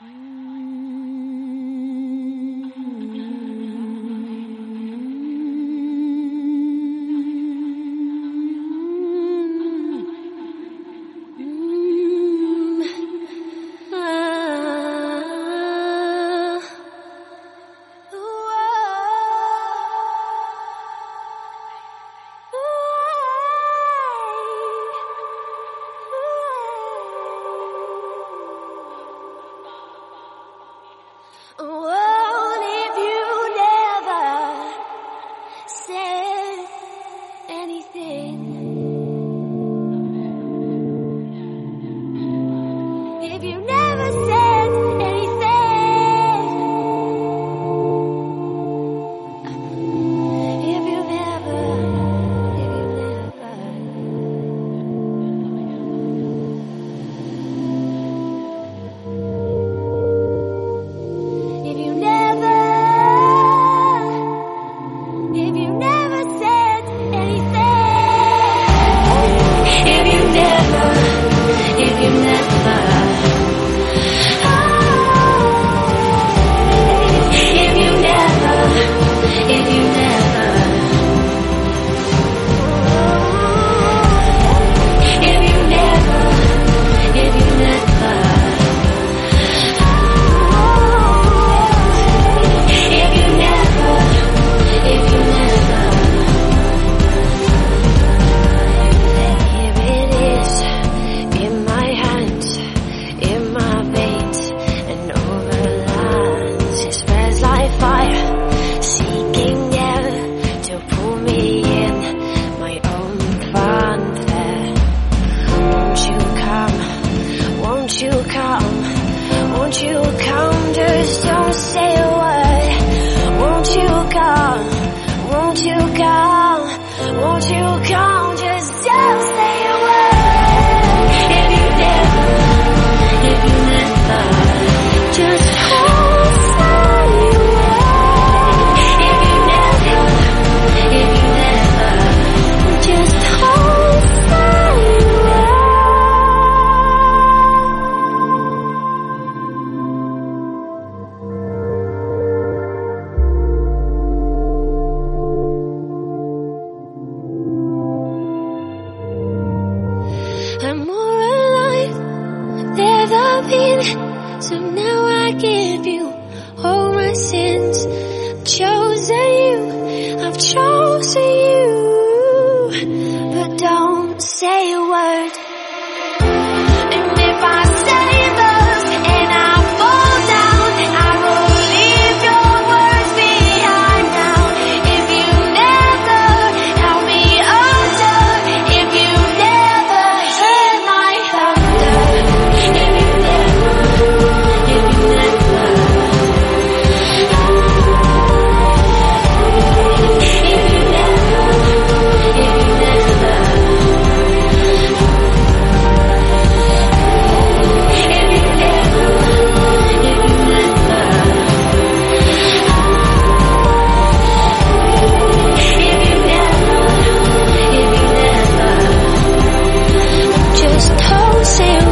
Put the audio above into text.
Mm. Say anything. If you never I'm more alive than I've been. So now I give you all my sins. I've chosen you, I've chosen you. But don't say a word. see